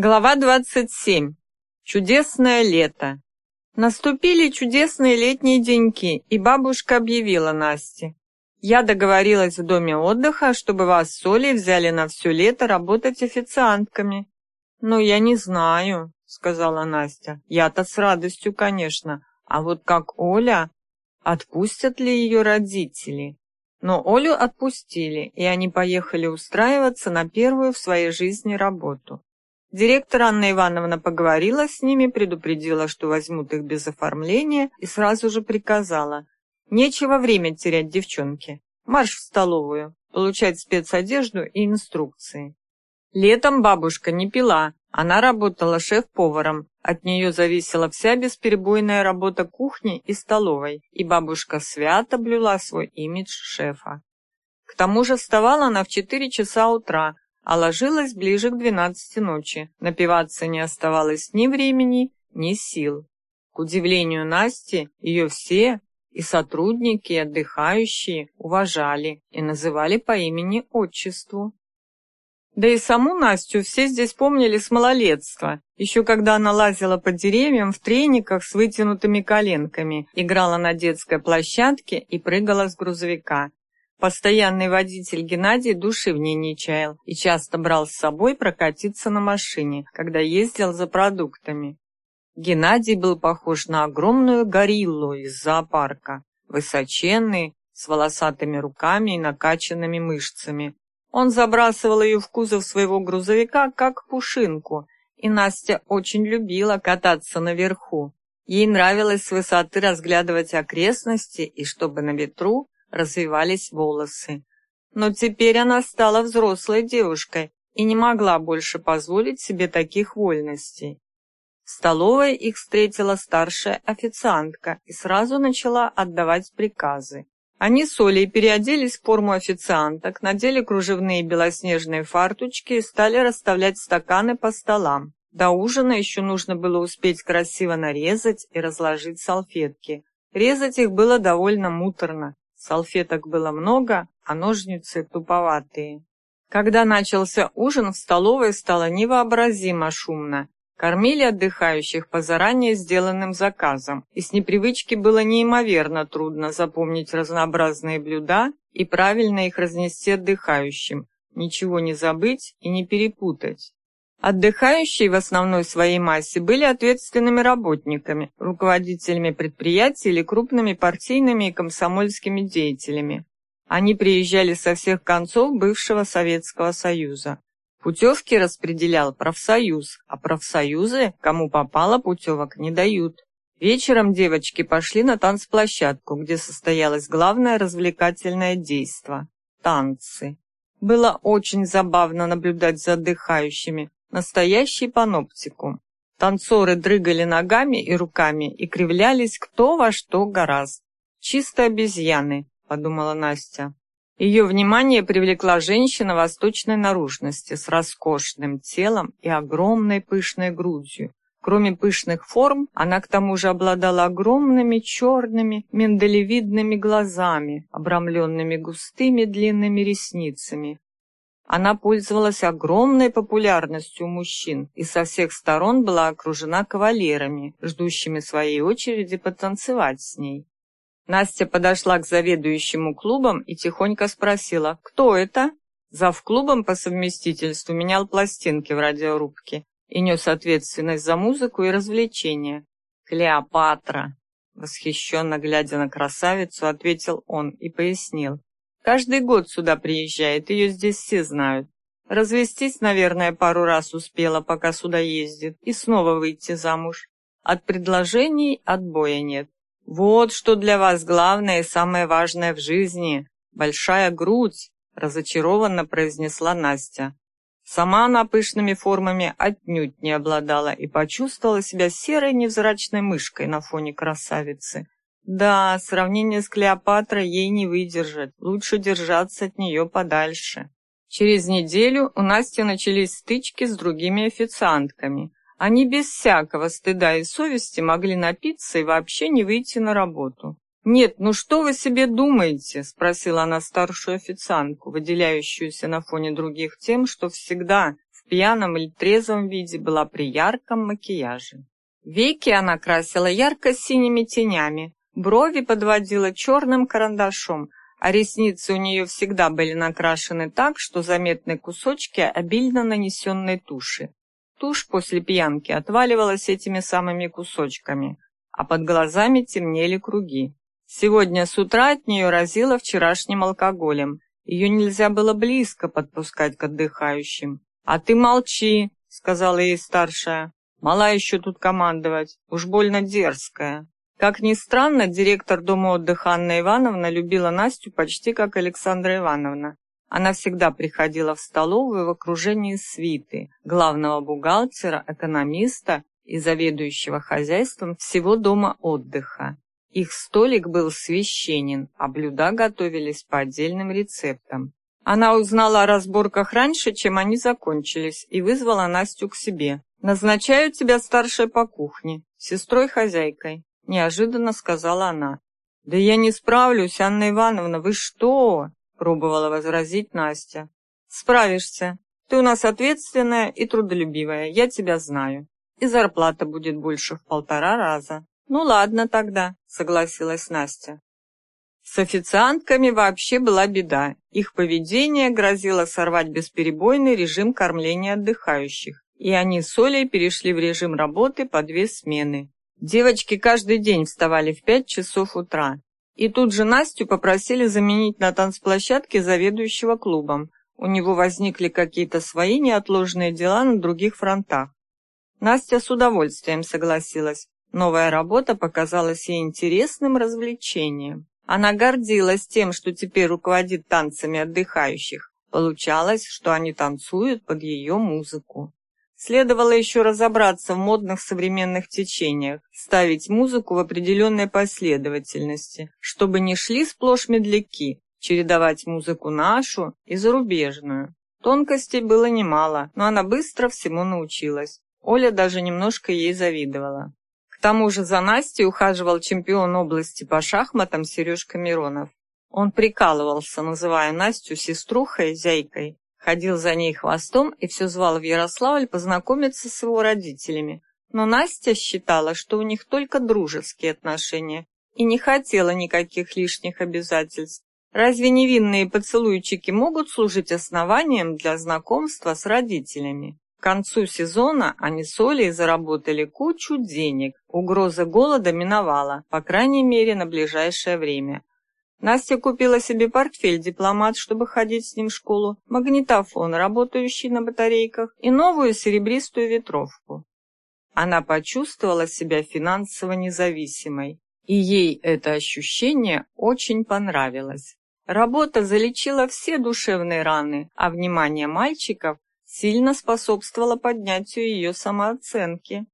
Глава 27. Чудесное лето. Наступили чудесные летние деньки, и бабушка объявила Насте. «Я договорилась в доме отдыха, чтобы вас с Олей взяли на все лето работать официантками». «Ну, я не знаю», — сказала Настя. «Я-то с радостью, конечно. А вот как Оля? Отпустят ли ее родители?» Но Олю отпустили, и они поехали устраиваться на первую в своей жизни работу. Директор Анна Ивановна поговорила с ними, предупредила, что возьмут их без оформления, и сразу же приказала. Нечего время терять, девчонки. Марш в столовую, получать спецодежду и инструкции. Летом бабушка не пила, она работала шеф-поваром. От нее зависела вся бесперебойная работа кухни и столовой, и бабушка свято блюла свой имидж шефа. К тому же вставала она в 4 часа утра, а ложилась ближе к двенадцати ночи. Напиваться не оставалось ни времени, ни сил. К удивлению Насти, ее все, и сотрудники, и отдыхающие, уважали и называли по имени-отчеству. Да и саму Настю все здесь помнили с малолетства, еще когда она лазила по деревьям в трениках с вытянутыми коленками, играла на детской площадке и прыгала с грузовика. Постоянный водитель Геннадий души в ней не чаял и часто брал с собой прокатиться на машине, когда ездил за продуктами. Геннадий был похож на огромную гориллу из зоопарка, высоченный, с волосатыми руками и накачанными мышцами. Он забрасывал ее в кузов своего грузовика, как пушинку, и Настя очень любила кататься наверху. Ей нравилось с высоты разглядывать окрестности и чтобы на ветру развивались волосы. Но теперь она стала взрослой девушкой и не могла больше позволить себе таких вольностей. В столовой их встретила старшая официантка и сразу начала отдавать приказы. Они с Олей переоделись в форму официанток, надели кружевные белоснежные фарточки и стали расставлять стаканы по столам. До ужина еще нужно было успеть красиво нарезать и разложить салфетки. Резать их было довольно муторно, Салфеток было много, а ножницы туповатые. Когда начался ужин, в столовой стало невообразимо шумно. Кормили отдыхающих по заранее сделанным заказам, и с непривычки было неимоверно трудно запомнить разнообразные блюда и правильно их разнести отдыхающим, ничего не забыть и не перепутать. Отдыхающие в основной своей массе были ответственными работниками, руководителями предприятий или крупными партийными и комсомольскими деятелями. Они приезжали со всех концов бывшего Советского Союза. Путевки распределял профсоюз, а профсоюзы, кому попало, путевок не дают. Вечером девочки пошли на танцплощадку, где состоялось главное развлекательное действо – танцы. Было очень забавно наблюдать за отдыхающими, Настоящий паноптикум. Танцоры дрыгали ногами и руками и кривлялись кто во что гораст. «Чисто обезьяны», — подумала Настя. Ее внимание привлекла женщина восточной наружности с роскошным телом и огромной пышной грудью. Кроме пышных форм, она к тому же обладала огромными черными миндалевидными глазами, обрамленными густыми длинными ресницами, она пользовалась огромной популярностью у мужчин и со всех сторон была окружена кавалерами, ждущими своей очереди потанцевать с ней. Настя подошла к заведующему клубом и тихонько спросила, кто это? Зав клубом по совместительству менял пластинки в радиорубке и нес ответственность за музыку и развлечения. «Клеопатра!» Восхищенно глядя на красавицу, ответил он и пояснил. Каждый год сюда приезжает, ее здесь все знают. Развестись, наверное, пару раз успела, пока сюда ездит, и снова выйти замуж. От предложений отбоя нет. Вот что для вас главное и самое важное в жизни. Большая грудь, разочарованно произнесла Настя. Сама она пышными формами отнюдь не обладала и почувствовала себя серой невзрачной мышкой на фоне красавицы. Да, сравнение с Клеопатрой ей не выдержать. Лучше держаться от нее подальше. Через неделю у Насти начались стычки с другими официантками. Они без всякого стыда и совести могли напиться и вообще не выйти на работу. «Нет, ну что вы себе думаете?» – спросила она старшую официантку, выделяющуюся на фоне других тем, что всегда, в пьяном или трезвом виде была при ярком макияже. Веки она красила ярко-синими тенями, брови подводила черным карандашом, а ресницы у нее всегда были накрашены так, что заметны кусочки обильно нанесенной туши. Тушь после пьянки отваливалась этими самыми кусочками, а под глазами темнели круги. Сегодня с утра от нее разило вчерашним алкоголем. Ее нельзя было близко подпускать к отдыхающим. «А ты молчи», — сказала ей старшая. «Мала еще тут командовать, уж больно дерзкая». Как ни странно, директор дома отдыха Анна Ивановна любила Настю почти как Александра Ивановна. Она всегда приходила в столовую в окружении свиты, главного бухгалтера, экономиста и заведующего хозяйством всего дома отдыха. Их столик был священен, а блюда готовились по отдельным рецептам. Она узнала о разборках раньше, чем они закончились, и вызвала Настю к себе. «Назначаю тебя старшей по кухне, сестрой-хозяйкой неожиданно сказала она. «Да я не справлюсь, Анна Ивановна, вы что?» пробовала возразить Настя. «Справишься. Ты у нас ответственная и трудолюбивая, я тебя знаю. И зарплата будет больше в полтора раза». «Ну ладно тогда», согласилась Настя. С официантками вообще была беда. Их поведение грозило сорвать бесперебойный режим кормления отдыхающих, и они с Олей перешли в режим работы по две смены. Девочки каждый день вставали в пять часов утра. И тут же Настю попросили заменить на танцплощадке заведующего клубом. У него возникли какие-то свои неотложные дела на других фронтах. Настя с удовольствием согласилась. Новая работа показалась ей интересным развлечением. Она гордилась тем, что теперь руководит танцами отдыхающих. Получалось, что они танцуют под ее музыку. Следовало еще разобраться в модных современных течениях, ставить музыку в определенной последовательности, чтобы не шли сплошь медляки, чередовать музыку нашу и зарубежную. Тонкостей было немало, но она быстро всему научилась. Оля даже немножко ей завидовала. К тому же за Настей ухаживал чемпион области по шахматам Сережка Миронов. Он прикалывался, называя Настю сеструхой, зяйкой, ходил за ней хвостом и все звал в Ярославль познакомиться с его родителями. Но Настя считала, что у них только дружеские отношения и не хотела никаких лишних обязательств. Разве невинные поцелуйчики могут служить основанием для знакомства с родителями? К концу сезона они с Олей заработали кучу денег. Угроза голода миновала, по крайней мере, на ближайшее время. Настя купила себе портфель-дипломат, чтобы ходить с ним в школу, магнитофон, работающий на батарейках, и новую серебристую ветровку. Она почувствовала себя финансово независимой, и ей это ощущение очень понравилось. Работа залечила все душевные раны, а внимание мальчиков сильно способствовало поднятию ее самооценки.